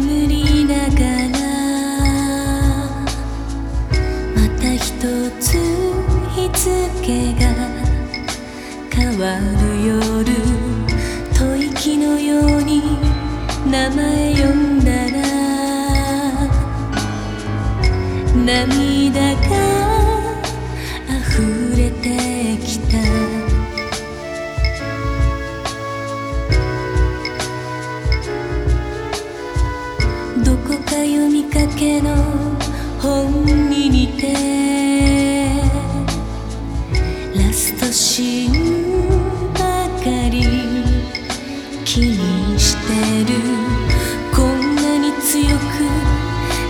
眠りながらまた一つ日付が変わる夜吐息のように名前呼んだら涙が溢れてけの本に似てラストシーンばかり気にしてるこんなに強く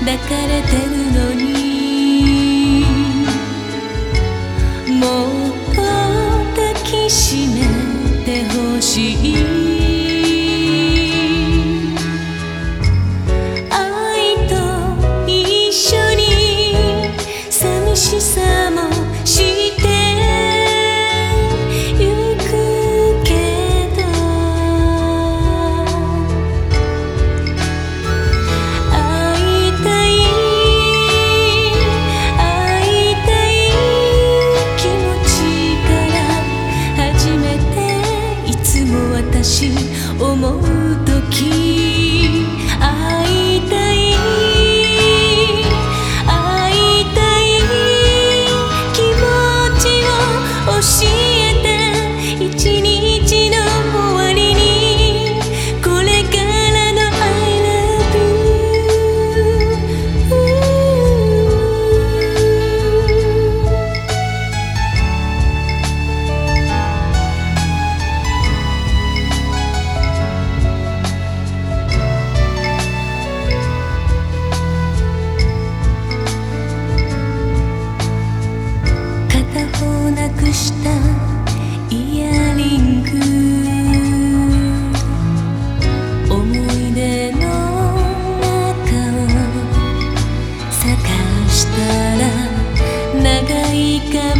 抱かれてるのにもっと抱きしめてほしいし思う時会いたい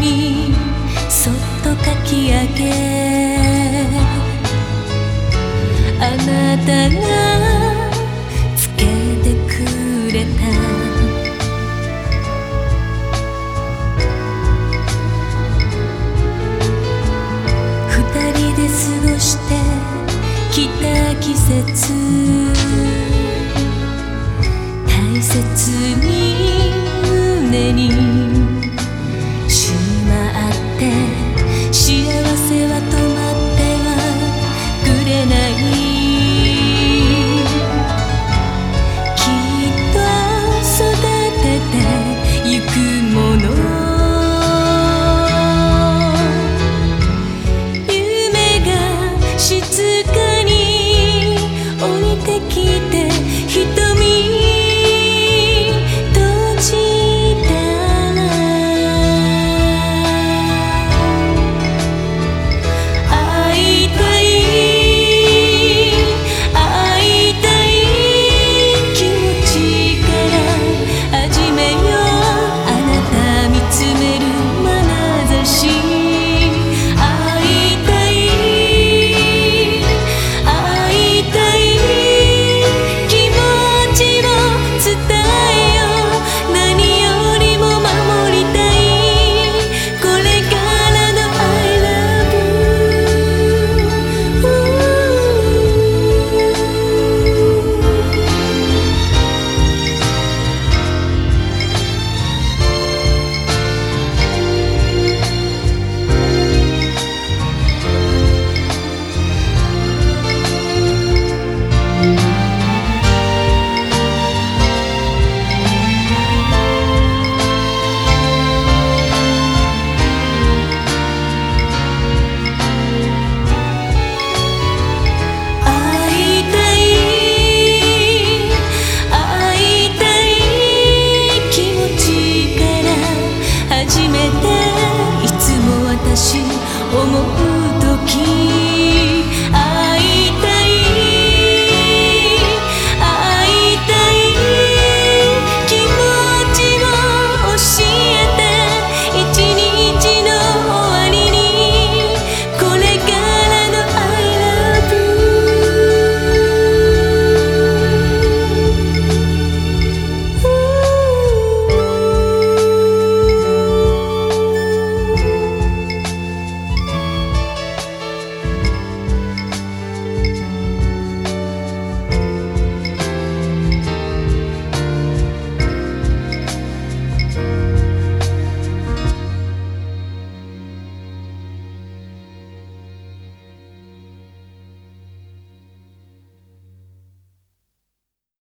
にそっとかき上げあなたが